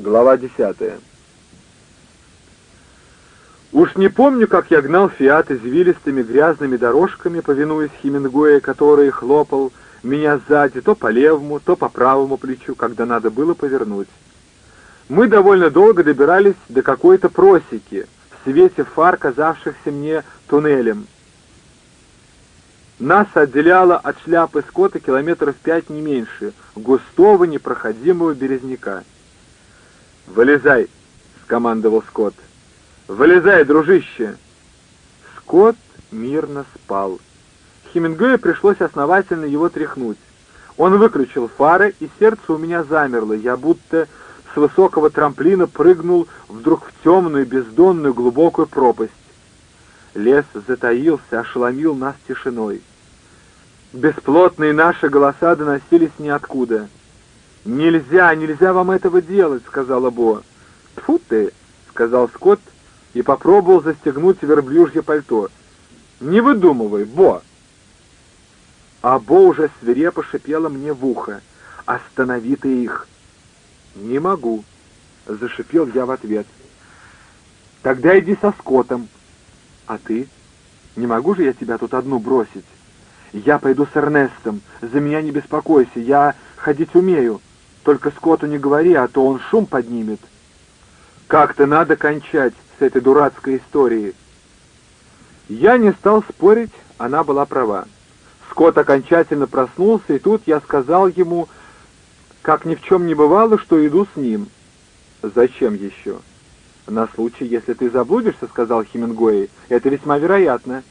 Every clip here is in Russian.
Глава десятая. Уж не помню, как я гнал «Фиат» извилистыми грязными дорожками, повинуясь Хемингуэя, который хлопал меня сзади то по левому, то по правому плечу, когда надо было повернуть. Мы довольно долго добирались до какой-то просеки, в свете фар, казавшихся мне туннелем. Нас отделяло от шляпы скота километров пять не меньше, густого непроходимого березняка. «Вылезай!» — скомандовал Скотт. «Вылезай, дружище!» Скотт мирно спал. Хемингуэю пришлось основательно его тряхнуть. Он выключил фары, и сердце у меня замерло. Я будто с высокого трамплина прыгнул вдруг в темную, бездонную, глубокую пропасть. Лес затаился, ошеломил нас тишиной. Бесплотные наши голоса доносились ниоткуда. «Нельзя, нельзя вам этого делать», — сказала Бо. «Тьфу ты», — сказал Скотт и попробовал застегнуть верблюжье пальто. «Не выдумывай, Бо!» А Бо уже свирепо шипела мне в ухо. «Останови ты их!» «Не могу», — зашипел я в ответ. «Тогда иди со Скоттом». «А ты? Не могу же я тебя тут одну бросить?» «Я пойду с Эрнестом. За меня не беспокойся, я ходить умею». Только Скотту не говори, а то он шум поднимет. Как-то надо кончать с этой дурацкой историей. Я не стал спорить, она была права. Скотт окончательно проснулся, и тут я сказал ему, как ни в чем не бывало, что иду с ним. «Зачем еще?» «На случай, если ты заблудишься», — сказал Хемингуэй. «Это весьма вероятно».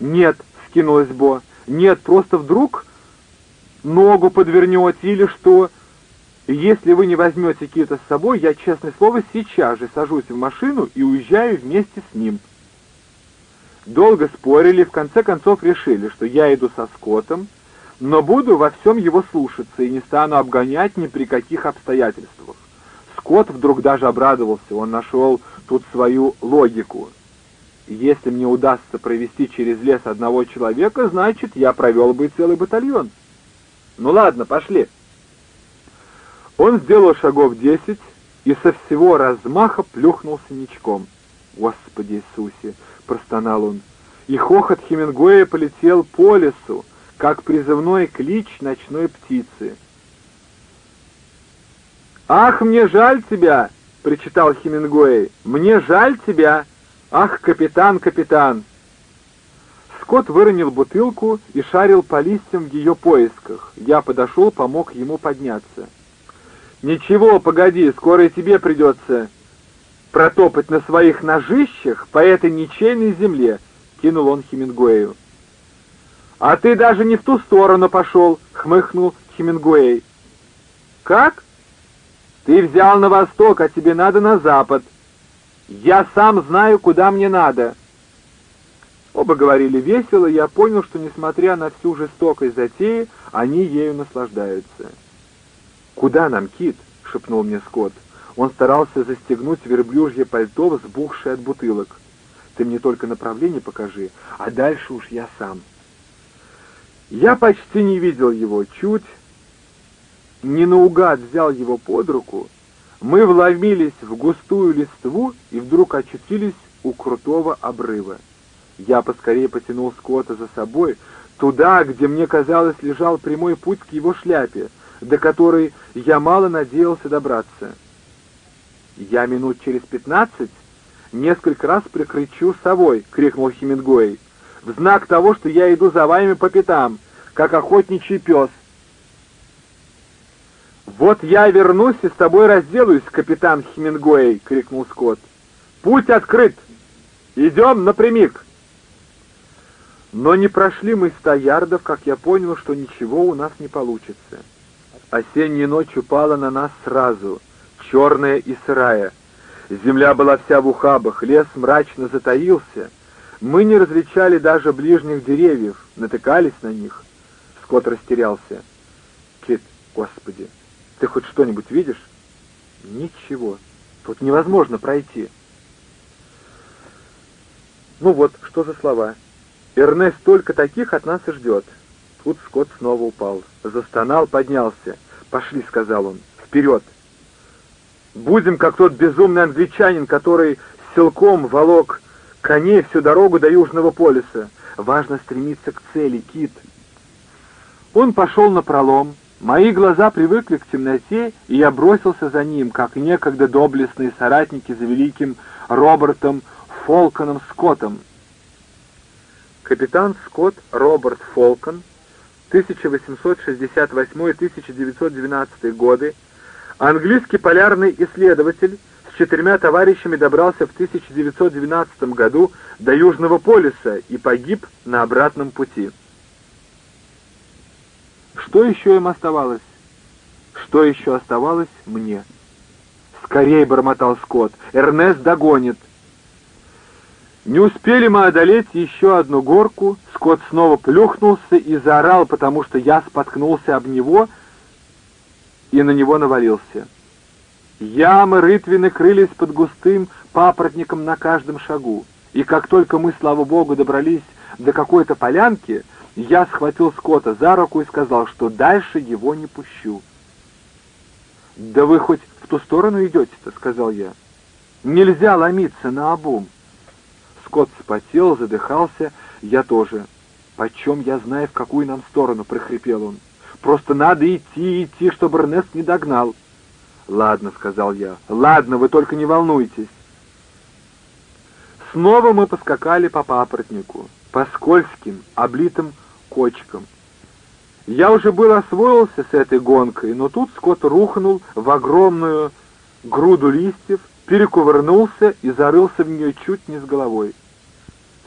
«Нет», — скинулась Бо, — «нет, просто вдруг ногу подвернете или что...» если вы не возьмете Кита с собой, я, честное слово, сейчас же сажусь в машину и уезжаю вместе с ним. Долго спорили, в конце концов решили, что я иду со Скоттом, но буду во всем его слушаться и не стану обгонять ни при каких обстоятельствах. Скотт вдруг даже обрадовался, он нашел тут свою логику. Если мне удастся провести через лес одного человека, значит, я провел бы целый батальон. Ну ладно, пошли. Он сделал шагов десять и со всего размаха плюхнулся ничком. «Господи Иисусе!» — простонал он. И хохот Хемингуэя полетел по лесу, как призывной клич ночной птицы. «Ах, мне жаль тебя!» — причитал Хемингуэй. «Мне жаль тебя! Ах, капитан, капитан!» Скотт выронил бутылку и шарил по листьям в ее поисках. Я подошел, помог ему подняться. «Ничего, погоди, скоро и тебе придется протопать на своих ножищах по этой ничейной земле», — кинул он Хемингуэю. «А ты даже не в ту сторону пошел», — хмыхнул Хемингуэй. «Как? Ты взял на восток, а тебе надо на запад. Я сам знаю, куда мне надо». Оба говорили весело, я понял, что, несмотря на всю жестокость затеи, они ею наслаждаются. «Куда нам, Кит?» — шепнул мне Скотт. Он старался застегнуть верблюжье пальто, взбухшее от бутылок. «Ты мне только направление покажи, а дальше уж я сам». Я почти не видел его, чуть не наугад взял его под руку. Мы вломились в густую листву и вдруг очутились у крутого обрыва. Я поскорее потянул Скотта за собой, туда, где, мне казалось, лежал прямой путь к его шляпе — до которой я мало надеялся добраться. «Я минут через пятнадцать несколько раз прикричу совой!» — крикнул Хемингуэй. «В знак того, что я иду за вами по пятам, как охотничий пес!» «Вот я вернусь и с тобой разделаюсь, капитан Хемингуэй!» — крикнул Скотт. «Путь открыт! Идем напрямик!» Но не прошли мы ста ярдов, как я понял, что ничего у нас не получится. Осенняя ночь упала на нас сразу, черная и сырая. Земля была вся в ухабах, лес мрачно затаился. Мы не различали даже ближних деревьев, натыкались на них. Скот растерялся. Кит, господи, ты хоть что-нибудь видишь? Ничего. Тут невозможно пройти. Ну вот, что за слова? Эрнест только таких от нас и ждет. Тут Скотт снова упал. Застонал, поднялся. «Пошли», — сказал он, — «вперед!» Будем, как тот безумный англичанин, который силком волок коней всю дорогу до Южного полюса. Важно стремиться к цели, Кит. Он пошел на пролом. Мои глаза привыкли к темноте, и я бросился за ним, как некогда доблестные соратники за великим Робертом Фолконом Скоттом. Капитан Скотт Роберт Фолкон, 1868-1912 годы, английский полярный исследователь, с четырьмя товарищами добрался в 1912 году до Южного полюса и погиб на обратном пути. Что еще им оставалось? Что еще оставалось мне? «Скорей!» — бормотал Скотт. «Эрнест догонит!» Не успели мы одолеть еще одну горку, Скотт снова плюхнулся и заорал, потому что я споткнулся об него и на него навалился. Ямы рытвины крылись под густым папоротником на каждом шагу, и как только мы, слава богу, добрались до какой-то полянки, я схватил Скотта за руку и сказал, что дальше его не пущу. «Да вы хоть в ту сторону идете-то», — сказал я. «Нельзя ломиться на обум». Скотт спотел, задыхался, я тоже. «Почем я знаю, в какую нам сторону?» — прохрипел он. «Просто надо идти, идти, чтобы Эрнест не догнал». «Ладно», — сказал я, — «ладно, вы только не волнуйтесь». Снова мы поскакали по папоротнику, по скользким, облитым кочкам. Я уже был освоился с этой гонкой, но тут Скотт рухнул в огромную груду листьев, перекувырнулся и зарылся в нее чуть не с головой.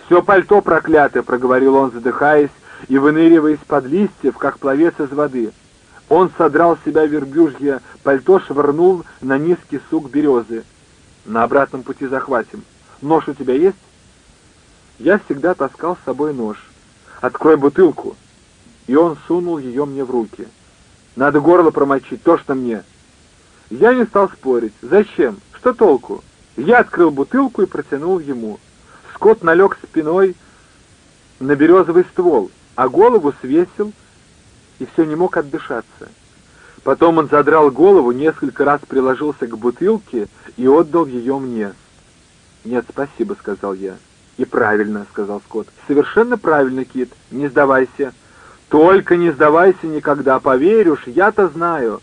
«Все пальто проклятое!» — проговорил он, задыхаясь и выныривая из-под листьев, как пловец из воды — он содрал с себя верблюжье пальто, швырнул на низкий сук березы. На обратном пути захватим. Нож у тебя есть? Я всегда таскал с собой нож. Открой бутылку. И он сунул ее мне в руки. Надо горло промочить, то что мне. Я не стал спорить. Зачем? Что толку? Я открыл бутылку и протянул ему. Скот налег спиной на березовый ствол, а голову свесил и все не мог отдышаться. Потом он задрал голову, несколько раз приложился к бутылке и отдал ее мне. «Нет, спасибо», — сказал я. «И правильно», — сказал Скотт. «Совершенно правильно, Кит. Не сдавайся. Только не сдавайся никогда, поверишь, я-то знаю».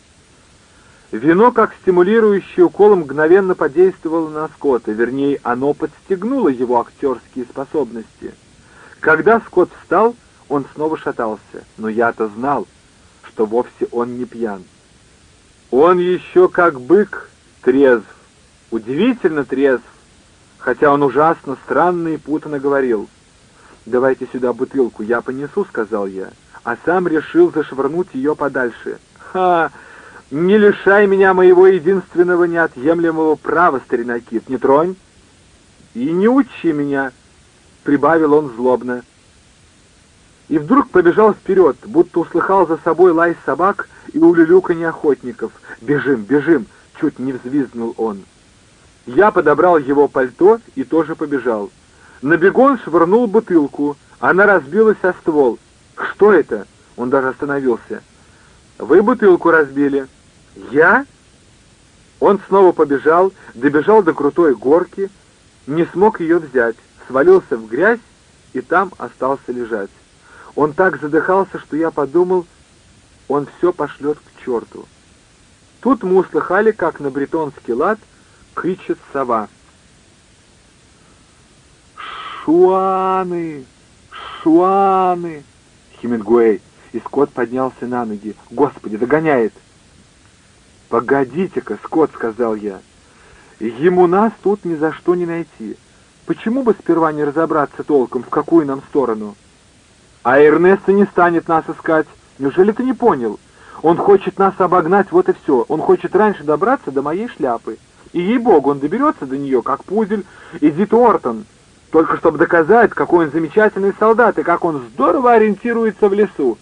Вино, как стимулирующий укол, мгновенно подействовало на Скотта, вернее, оно подстегнуло его актерские способности. Когда Скотт встал, он снова шатался, но я-то знал, что вовсе он не пьян. Он еще как бык трезв, удивительно трезв, хотя он ужасно странно и путанно говорил. «Давайте сюда бутылку, я понесу», — сказал я, а сам решил зашвырнуть ее подальше. «Ха! Не лишай меня моего единственного неотъемлемого права, старина Кит, не тронь!» «И не учи меня», — прибавил он злобно и вдруг побежал вперед, будто услыхал за собой лай собак и улюлюканье охотников. «Бежим, бежим!» — чуть не взвизгнул он. Я подобрал его пальто и тоже побежал. На бегун швырнул бутылку, она разбилась о ствол. «Что это?» — он даже остановился. «Вы бутылку разбили». «Я?» Он снова побежал, добежал до крутой горки, не смог ее взять, свалился в грязь и там остался лежать. Он так задыхался, что я подумал, он все пошлет к черту. Тут мы услыхали, как на бретонский лад кричит сова. «Шуаны! Шуаны!» Хемингуэй. И Скотт поднялся на ноги. «Господи, догоняет!» «Погодите-ка, Скотт», — сказал я. «Ему нас тут ни за что не найти. Почему бы сперва не разобраться толком, в какую нам сторону?» А Эрнеста не станет нас искать. Неужели ты не понял? Он хочет нас обогнать, вот и все. Он хочет раньше добраться до моей шляпы. И, ей-богу, он доберется до нее, как пузель Эдит Уортон, только чтобы доказать, какой он замечательный солдат и как он здорово ориентируется в лесу.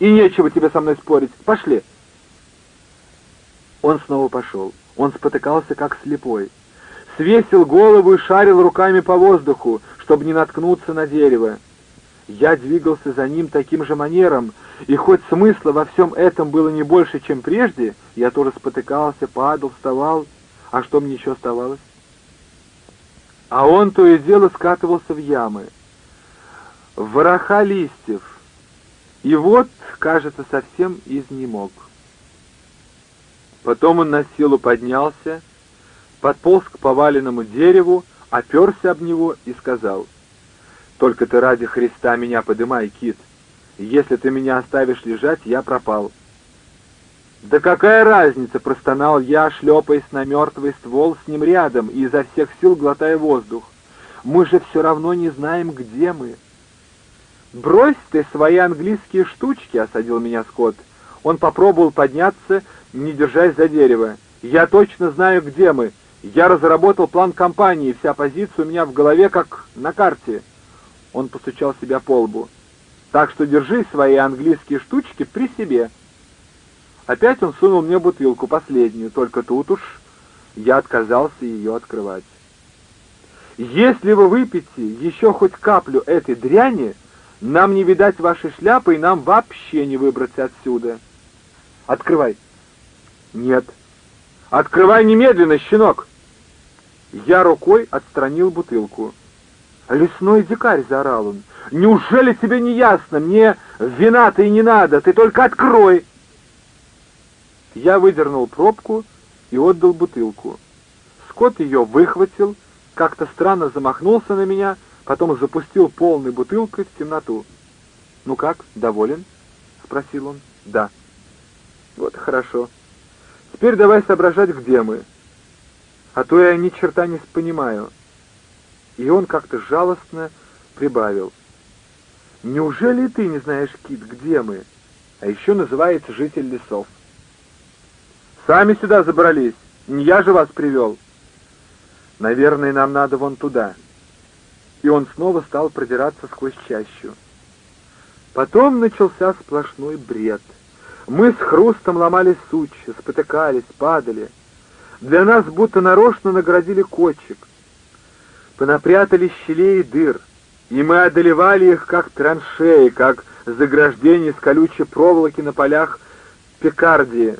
И нечего тебе со мной спорить. Пошли. Он снова пошел. Он спотыкался, как слепой. Свесил голову и шарил руками по воздуху, чтобы не наткнуться на дерево. Я двигался за ним таким же манером, и хоть смысла во всем этом было не больше, чем прежде, я тоже спотыкался, падал, вставал. А что мне еще оставалось? А он то и дело скатывался в ямы. В вороха листьев. И вот, кажется, совсем изнемог. Потом он на силу поднялся, подполз к поваленному дереву, оперся об него и сказал, «Только ты ради Христа меня подымай, Кит. Если ты меня оставишь лежать, я пропал». «Да какая разница!» — простонал я, шлепаясь на мертвый ствол с ним рядом и изо всех сил глотая воздух. «Мы же все равно не знаем, где мы». «Брось ты свои английские штучки!» — осадил меня Скотт. Он попробовал подняться, не держась за дерево. «Я точно знаю, где мы. Я разработал план компании, вся позиция у меня в голове, как на карте». Он постучал себя по лбу. «Так что держи свои английские штучки при себе». Опять он сунул мне бутылку, последнюю, только тут уж я отказался ее открывать. «Если вы выпьете еще хоть каплю этой дряни, нам не видать вашей шляпы, и нам вообще не выбраться отсюда. Открывай». «Нет». «Открывай немедленно, щенок!» Я рукой отстранил бутылку. «Лесной дикарь!» — заорал он. «Неужели тебе не ясно? Мне вина-то и не надо, ты только открой!» Я выдернул пробку и отдал бутылку. Скотт ее выхватил, как-то странно замахнулся на меня, потом запустил полной бутылкой в темноту. «Ну как, доволен?» — спросил он. «Да». «Вот хорошо. Теперь давай соображать, где мы. А то я ни черта не понимаю». И он как-то жалостно прибавил. «Неужели ты не знаешь, Кит, где мы? А еще называется житель лесов». Сами сюда забрались. Не я же вас привел. Наверное, нам надо вон туда. И он снова стал продираться сквозь чащу. Потом начался сплошной бред. Мы с хрустом ломали сучья, спотыкались, падали. Для нас будто нарочно наградили кочек. Понапрятали щелей и дыр, и мы одолевали их как траншеи, как заграждение из колючей проволоки на полях Пикардии.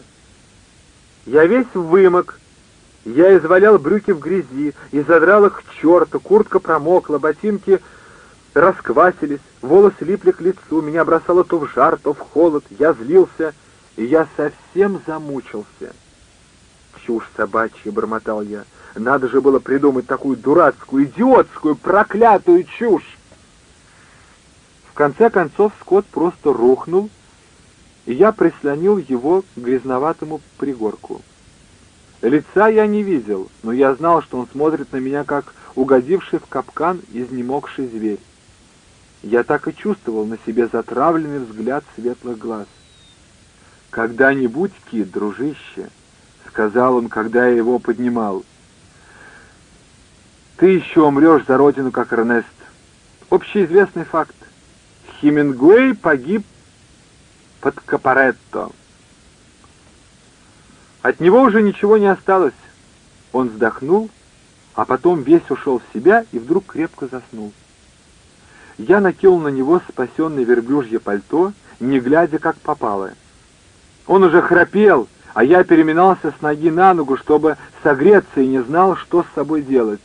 Я весь вымок. Я извалял брюки в грязи и задрал их к черту, куртка промокла, ботинки расквасились, волосы липли к лицу, меня бросало то в жар, то в холод, я злился, и я совсем замучился. «Чушь собачья!» — бормотал я. «Надо же было придумать такую дурацкую, идиотскую, проклятую чушь!» В конце концов Скотт просто рухнул, и я прислонил его к грязноватому пригорку. Лица я не видел, но я знал, что он смотрит на меня, как угодивший в капкан изнемогший зверь. Я так и чувствовал на себе затравленный взгляд светлых глаз. «Когда-нибудь, Кит, дружище», — сказал он, когда я его поднимал, — «ты еще умрешь за родину, как Эрнест. Общеизвестный факт. Хемингуэй погиб под Капаретто. От него уже ничего не осталось. Он вздохнул, а потом весь ушел в себя и вдруг крепко заснул. Я накинул на него спасенное верблюжье пальто, не глядя, как попало. Он уже храпел, а я переминался с ноги на ногу, чтобы согреться, и не знал, что с собой делать.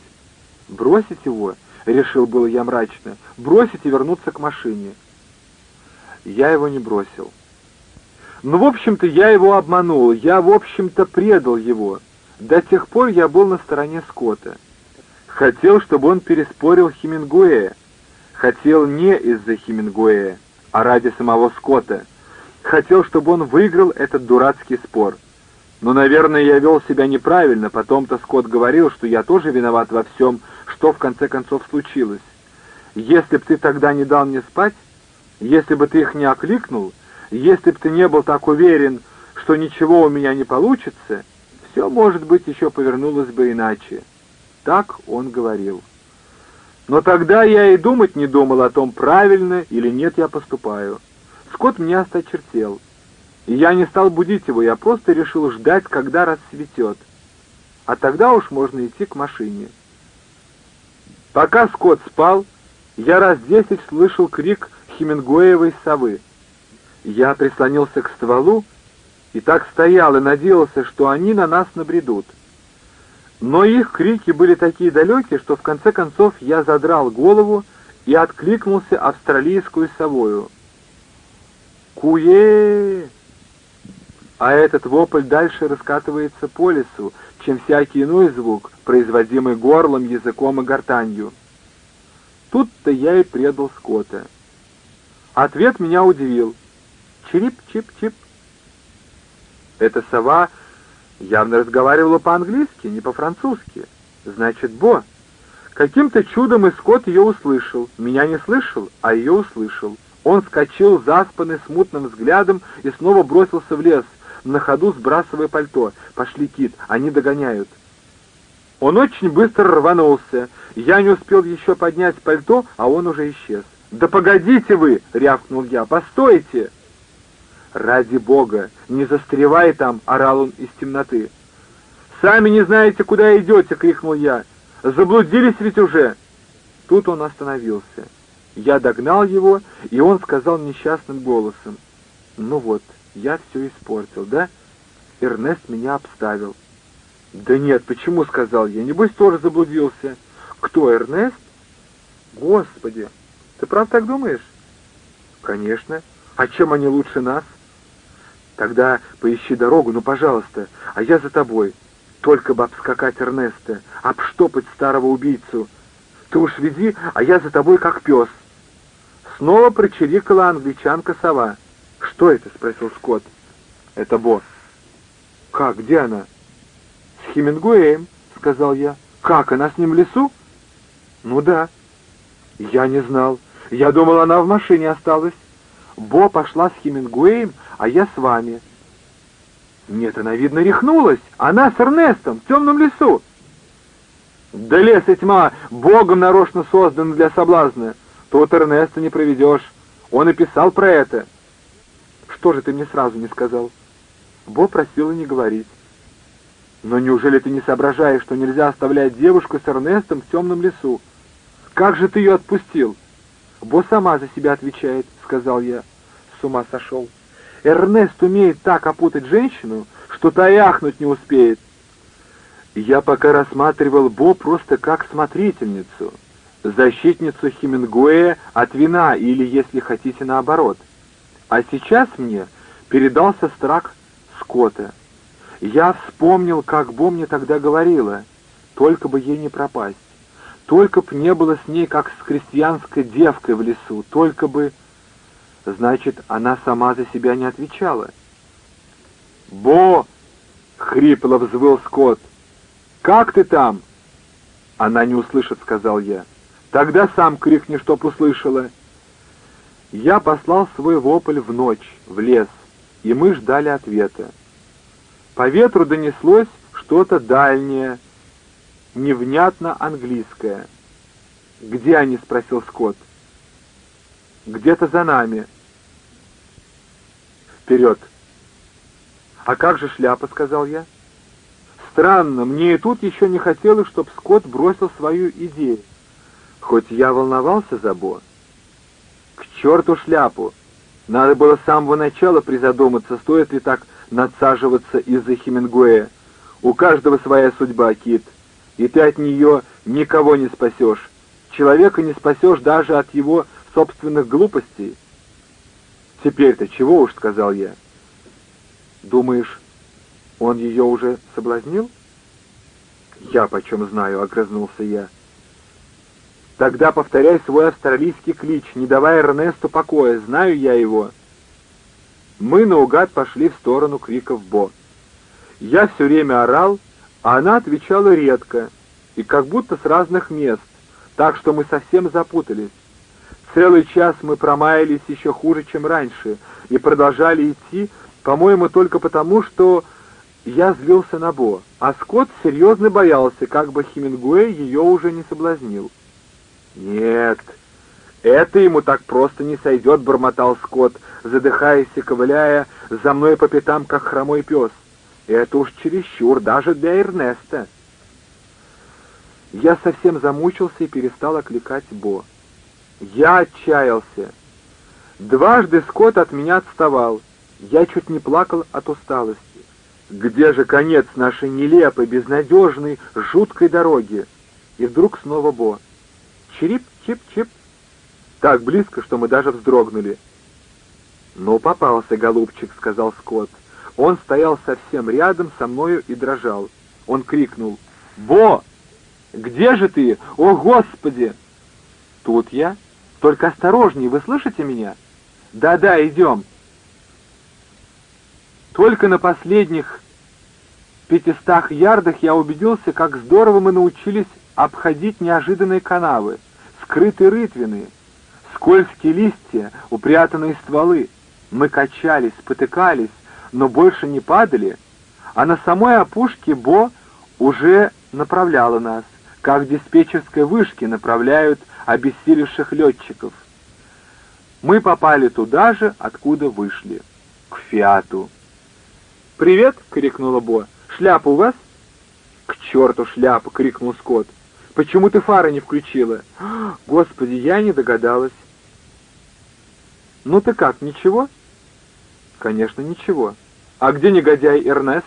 «Бросить его?» — решил было я мрачно. «Бросить и вернуться к машине». Я его не бросил. Ну, в общем-то, я его обманул, я, в общем-то, предал его. До тех пор я был на стороне Скотта. Хотел, чтобы он переспорил Хемингуэя. Хотел не из-за Хемингуэя, а ради самого Скотта. Хотел, чтобы он выиграл этот дурацкий спор. Но, наверное, я вел себя неправильно, потом-то Скотт говорил, что я тоже виноват во всем, что в конце концов случилось. Если б ты тогда не дал мне спать, если бы ты их не окликнул, если б ты не был так уверен, что ничего у меня не получится, все, может быть, еще повернулось бы иначе. Так он говорил. Но тогда я и думать не думал о том, правильно или нет я поступаю. Скотт мне осточертел. И я не стал будить его, я просто решил ждать, когда рассветет. А тогда уж можно идти к машине. Пока Скотт спал, я раз десять слышал крик хемингуэевой совы. Я прислонился к стволу и так стоял и надеялся, что они на нас набредут. Но их крики были такие далекие, что в конце концов я задрал голову и откликнулся австралийскою совою. «Куе!» А этот вопль дальше раскатывается по лесу, чем всякий иной звук, производимый горлом, языком и гортанью. Тут-то я и предал Скотта. Ответ меня удивил. Чирип-чип-чип. Эта сова явно разговаривала по-английски, не по-французски. Значит, Бо. Каким-то чудом и Скотт ее услышал. Меня не слышал, а ее услышал. Он вскочил, заспанный, смутным взглядом, и снова бросился в лес, на ходу сбрасывая пальто. «Пошли, Кит, они догоняют». Он очень быстро рванулся. Я не успел еще поднять пальто, а он уже исчез. «Да погодите вы!» — рявкнул я. «Постойте!» «Ради бога! Не застревай там!» — орал он из темноты. «Сами не знаете, куда идете!» — крикнул я. «Заблудились ведь уже!» Тут он остановился. Я догнал его, и он сказал несчастным голосом. «Ну вот, я все испортил, да? Эрнест меня обставил». «Да нет, почему?» — сказал я. «Небось, тоже заблудился». «Кто, Эрнест?» «Господи! Ты правда так думаешь?» «Конечно. А чем они лучше нас?» «Тогда поищи дорогу, ну, пожалуйста, а я за тобой. Только бы обскакать Эрнеста, обштопать старого убийцу. Ты уж веди, а я за тобой как пес». Снова прочирикала англичанка-сова. «Что это?» — спросил Скотт. «Это босс». «Как? Где она?» «С Хемингуэем», — сказал я. «Как, она с ним в лесу?» «Ну да». «Я не знал. Я думал, она в машине осталась. Бо пошла с Хемингуэем, а я с вами». «Нет, она, видно, рехнулась. Она с Эрнестом в темном лесу». «Да лес и тьма богом нарочно создан для соблазна. Тут Эрнеста не проведешь. Он и писал про это. Что же ты мне сразу не сказал? Бо просила не говорить. Но неужели ты не соображаешь, что нельзя оставлять девушку с Эрнестом в темном лесу? Как же ты ее отпустил? Бо сама за себя отвечает, сказал я. С ума сошел. Эрнест умеет так опутать женщину, что та и не успеет. Я пока рассматривал Бо просто как смотрительницу защитницу Хемингуэя от вина или, если хотите, наоборот. А сейчас мне передался страх Скотта. Я вспомнил, как Бо мне тогда говорила, только бы ей не пропасть. Только б не было с ней, как с крестьянской девкой в лесу, только бы... Значит, она сама за себя не отвечала. «Бо!» — хрипло взвыл Скотт. «Как ты там?» «Она не услышит», — сказал я. Тогда сам крикни, чтоб услышала. Я послал свой вопль в ночь, в лес, и мы ждали ответа. По ветру донеслось что-то дальнее, невнятно английское. «Где они?» — спросил Скотт. «Где-то за нами». «Вперед!» «А как же шляпа?» — сказал я. «Странно, мне и тут еще не хотелось, чтобы Скотт бросил свою идею. Хоть я волновался за Бо. К черту шляпу! Надо было с самого начала призадуматься, стоит ли так надсаживаться из-за Хемингуэя. У каждого своя судьба, Кит, и ты от нее никого не спасешь. Человека не спасешь даже от его собственных глупостей. Теперь-то чего уж, сказал я. Думаешь, он ее уже соблазнил? Я почем знаю, огрызнулся я. Тогда повторяй свой австралийский клич, не давая Эрнесту покоя, знаю я его. Мы наугад пошли в сторону криков Бо. Я все время орал, а она отвечала редко, и как будто с разных мест, так что мы совсем запутались. Целый час мы промаялись еще хуже, чем раньше, и продолжали идти, по-моему, только потому, что я злился на Бо, а Скотт серьезно боялся, как бы Хемингуэй ее уже не соблазнил. «Нет, это ему так просто не сойдет», — бормотал Скотт, задыхаясь и ковыляя за мной по пятам, как хромой пес. «Это уж чересчур, даже для Эрнеста». Я совсем замучился и перестал окликать Бо. Я отчаялся. Дважды Скотт от меня отставал. Я чуть не плакал от усталости. Где же конец нашей нелепой, безнадежной, жуткой дороги? И вдруг снова Бо. Чирип-чип-чип. Так близко, что мы даже вздрогнули. «Ну, попался, голубчик», — сказал Скотт. Он стоял совсем рядом со мною и дрожал. Он крикнул. «Бо! Где же ты? О, Господи!» «Тут я. Только осторожней, вы слышите меня?» «Да-да, идем». Только на последних пятистах ярдах я убедился, как здорово мы научились обходить неожиданные канавы, скрытые рытвины, скользкие листья, упрятанные стволы. Мы качались, спотыкались, но больше не падали, а на самой опушке Бо уже направляла нас, как диспетчерской вышке направляют обессилевших летчиков. Мы попали туда же, откуда вышли, к Фиату. «Привет!» — крикнула Бо. «Шляпа у вас?» «К черту шляпу!» — крикнул Скотт. «Почему ты фары не включила?» «Господи, я не догадалась!» «Ну ты как, ничего?» «Конечно, ничего. А где негодяй Эрнест?»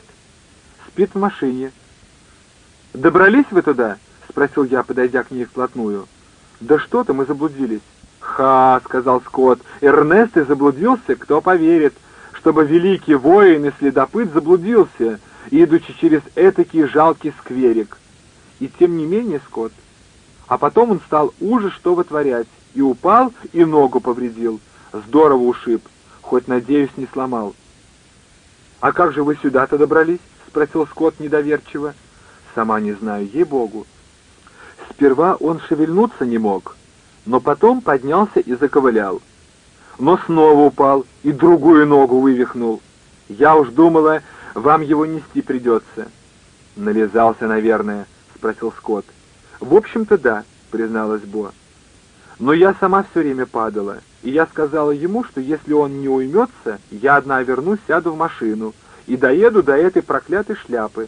«Спит в машине». «Добрались вы туда?» — спросил я, подойдя к ней вплотную. «Да что то мы заблудились». «Ха!» — сказал Скотт. «Эрнест и заблудился, кто поверит, чтобы великий воин и следопыт заблудился, идучи через этакий жалкий скверик. И тем не менее, Скотт, а потом он стал уже что вытворять, и упал, и ногу повредил. Здорово ушиб хоть, надеюсь, не сломал. «А как же вы сюда-то добрались?» — спросил Скотт недоверчиво. «Сама не знаю, ей-богу». Сперва он шевельнуться не мог, но потом поднялся и заковылял. Но снова упал и другую ногу вывихнул. Я уж думала, вам его нести придется. «Нализался, наверное», — спросил Скотт. «В общем-то, да», — призналась Бо. «Но я сама все время падала» и я сказала ему, что если он не уймется, я одна вернусь, сяду в машину и доеду до этой проклятой шляпы.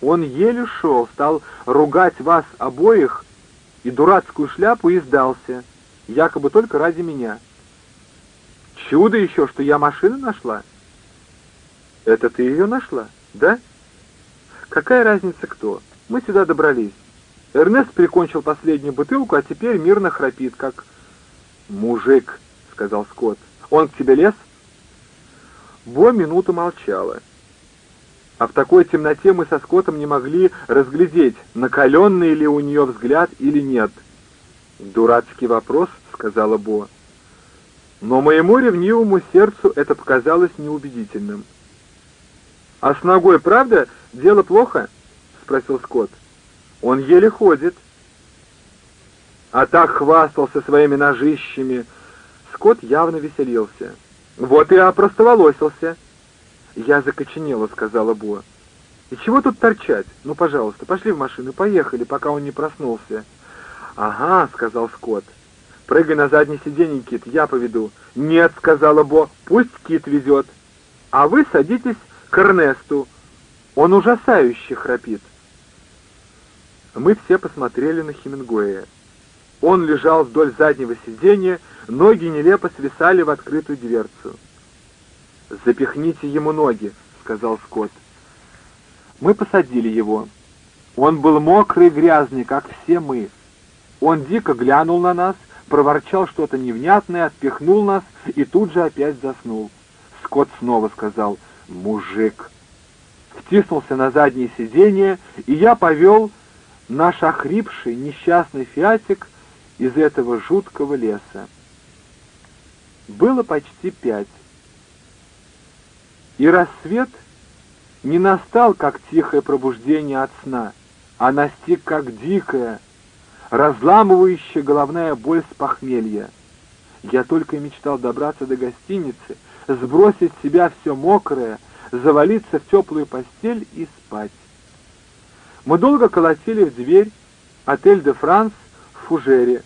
Он еле шел, стал ругать вас обоих и дурацкую шляпу и сдался, якобы только ради меня. Чудо еще, что я машину нашла. Это ты ее нашла, да? Какая разница кто? Мы сюда добрались. Эрнест прикончил последнюю бутылку, а теперь мирно храпит, как «Мужик», — сказал Скотт, — «он к тебе лез?» Бо минуту молчала. А в такой темноте мы со Скоттом не могли разглядеть, накаленный ли у нее взгляд или нет. «Дурацкий вопрос», — сказала Бо. Но моему ревнивому сердцу это показалось неубедительным. «А с ногой, правда, дело плохо?» — спросил Скотт. «Он еле ходит» а так хвастался своими ножищами. Скотт явно веселился. Вот и опростоволосился. Я закоченела, сказала Бо. И чего тут торчать? Ну, пожалуйста, пошли в машину, поехали, пока он не проснулся. Ага, сказал Скотт. Прыгай на заднее сиденье, Кит, я поведу. Нет, сказала Бо, пусть Кит везет. А вы садитесь к Эрнесту. Он ужасающе храпит. Мы все посмотрели на Хемингуэя. Он лежал вдоль заднего сиденья, ноги нелепо свисали в открытую дверцу. «Запихните ему ноги», — сказал Скотт. Мы посадили его. Он был мокрый и грязный, как все мы. Он дико глянул на нас, проворчал что-то невнятное, отпихнул нас и тут же опять заснул. Скотт снова сказал «Мужик». Втиснулся на заднее сиденье, и я повел наш охрипший, несчастный фиатик из этого жуткого леса. Было почти пять. И рассвет не настал, как тихое пробуждение от сна, а настиг, как дикая, разламывающая головная боль с похмелья. Я только и мечтал добраться до гостиницы, сбросить с себя все мокрое, завалиться в теплую постель и спать. Мы долго колотили в дверь отель «Де Франс» в Фужере,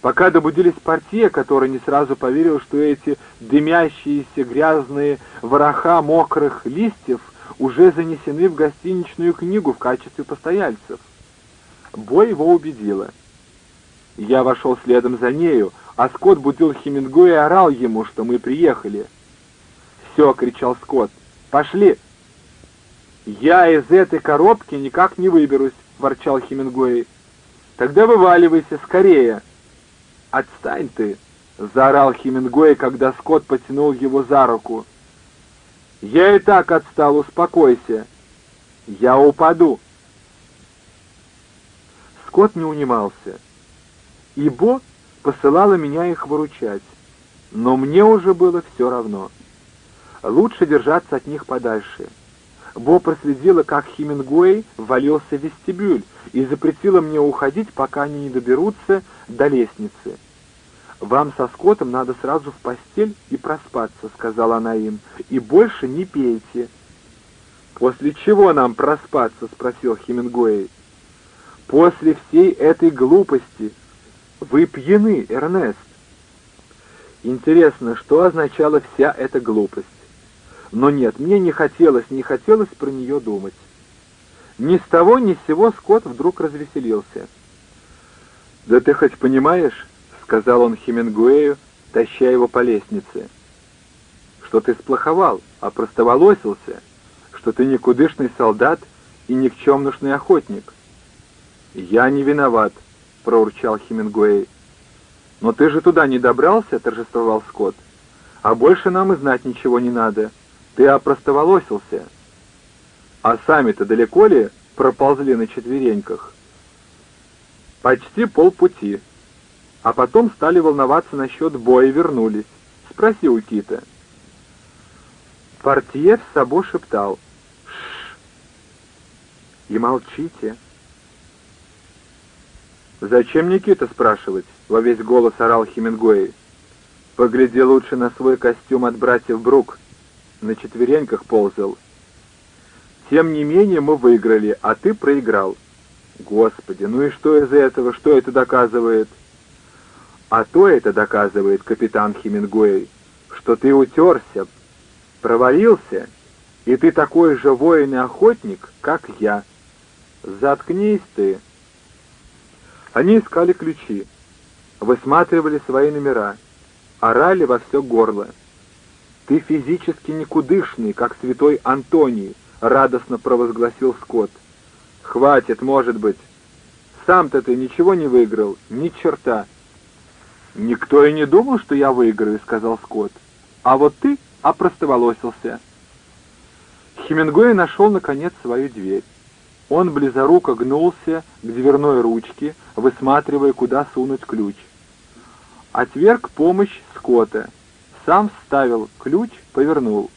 пока добудились портье, который не сразу поверил, что эти дымящиеся грязные вороха мокрых листьев уже занесены в гостиничную книгу в качестве постояльцев. Бой его убедила. Я вошел следом за нею, а Скотт будил Хемингуэя и орал ему, что мы приехали. «Все!» — кричал Скотт. «Пошли!» «Я из этой коробки никак не выберусь!» — ворчал Хемингуэй. «Тогда вываливайся скорее!» «Отстань ты!» — заорал Хемингуэй, когда Скотт потянул его за руку. «Я и так отстал, успокойся!» «Я упаду!» Скотт не унимался. Ибо посылала меня их выручать, но мне уже было все равно. Лучше держаться от них подальше. Бо проследила, как Хемингуэй ввалился в вестибюль и запретила мне уходить, пока они не доберутся до лестницы. «Вам со Скоттом надо сразу в постель и проспаться», — сказала она им, — «и больше не пейте». «После чего нам проспаться?» — спросил Хемингуэй. «После всей этой глупости. Вы пьяны, Эрнест». Интересно, что означала вся эта глупость? Но нет, мне не хотелось, не хотелось про нее думать. Ни с того, ни с сего Скотт вдруг развеселился. «Да ты хоть понимаешь, — сказал он Хемингуэю, таща его по лестнице, — что ты сплоховал, а простоволосился, что ты никудышный солдат и никчемнушный охотник». «Я не виноват», — проурчал Хемингуэй. «Но ты же туда не добрался?» — торжествовал Скотт. «А больше нам и знать ничего не надо. Ты опростоволосился. А сами-то далеко ли проползли на четвереньках? Почти полпути. А потом стали волноваться насчет боя и вернулись. Спроси у Кита. Портье в собой шептал. Шш. И молчите. «Зачем Никита спрашивать?» — во весь голос орал Хемингуэй. «Погляди лучше на свой костюм от братьев Брук на четвереньках ползал. Тем не менее мы выиграли, а ты проиграл. Господи, ну и что из этого, что это доказывает? А то это доказывает, капитан Хемингуэй, что ты утерся, провалился, и ты такой же воин и охотник, как я. Заткнись ты. Они искали ключи, высматривали свои номера, орали во все горло. «Ты физически никудышный, как святой Антоний», — радостно провозгласил Скотт. «Хватит, может быть. Сам-то ты ничего не выиграл, ни черта». «Никто и не думал, что я выиграю», — сказал Скотт. «А вот ты опростоволосился». Хемингуэй нашел, наконец, свою дверь. Он близоруко гнулся к дверной ручке, высматривая, куда сунуть ключ. Отверг помощь Скотта. Сам вставил ключ, повернул.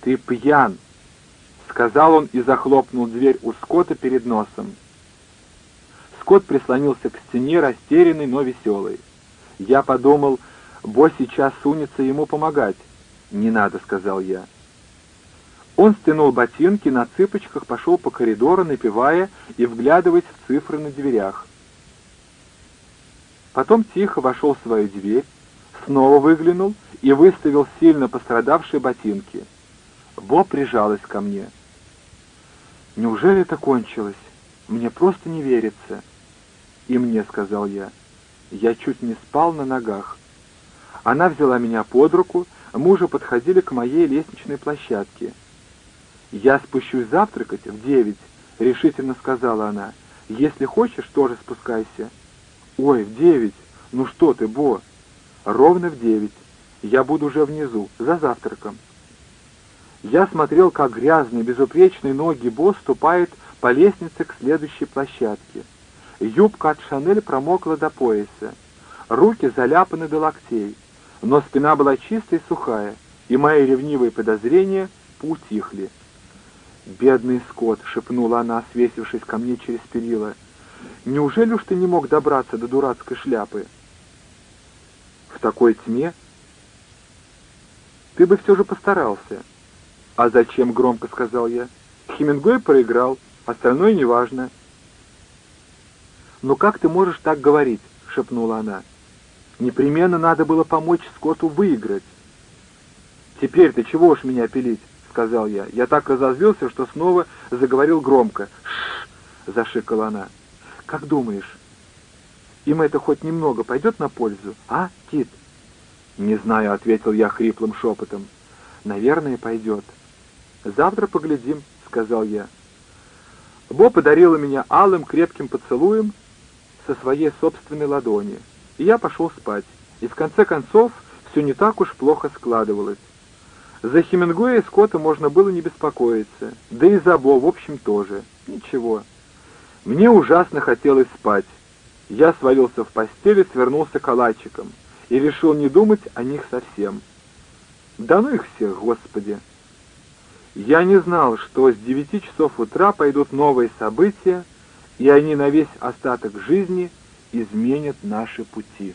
«Ты пьян!» — сказал он и захлопнул дверь у Скотта перед носом. Скотт прислонился к стене, растерянный, но веселый. Я подумал, Бо сейчас сунется ему помогать. «Не надо», — сказал я. Он стянул ботинки, на цыпочках пошел по коридору, напевая и вглядываясь в цифры на дверях. Потом тихо вошел в свою дверь, снова выглянул и выставил сильно пострадавшие ботинки. Бо прижалась ко мне. «Неужели это кончилось? Мне просто не верится». «И мне», — сказал я. Я чуть не спал на ногах. Она взяла меня под руку, мы уже подходили к моей лестничной площадке. «Я спущусь завтракать в девять», — решительно сказала она. «Если хочешь, тоже спускайся». «Ой, в девять! Ну что ты, Бо!» Ровно в девять. Я буду уже внизу, за завтраком. Я смотрел, как грязные, безупречные ноги Бо ступает по лестнице к следующей площадке. Юбка от Шанель промокла до пояса. Руки заляпаны до локтей. Но спина была чистая и сухая, и мои ревнивые подозрения поутихли. «Бедный скот!» — шепнула она, свесившись ко мне через перила. «Неужели уж ты не мог добраться до дурацкой шляпы?» в такой тьме? Ты бы все же постарался. А зачем, громко сказал я. Хемингуэй проиграл, остальное неважно. «Ну как ты можешь так говорить?» — шепнула она. «Непременно надо было помочь Скотту выиграть». «Теперь ты чего уж меня пилить?» — сказал я. Я так разозлился, что снова заговорил громко. «Шш!» — зашикала она. «Как думаешь, Им это хоть немного пойдет на пользу, а, Кит?» «Не знаю», — ответил я хриплым шепотом. «Наверное, пойдет». «Завтра поглядим», — сказал я. Бо подарила меня алым крепким поцелуем со своей собственной ладони, и я пошел спать. И в конце концов все не так уж плохо складывалось. За Хемингуэя и Скотта можно было не беспокоиться, да и за Бо, в общем, тоже. Ничего. Мне ужасно хотелось спать. Я свалился в постели, свернулся калачиком и решил не думать о них совсем. Да ну их всех, Господи! Я не знал, что с девяти часов утра пойдут новые события, и они на весь остаток жизни изменят наши пути.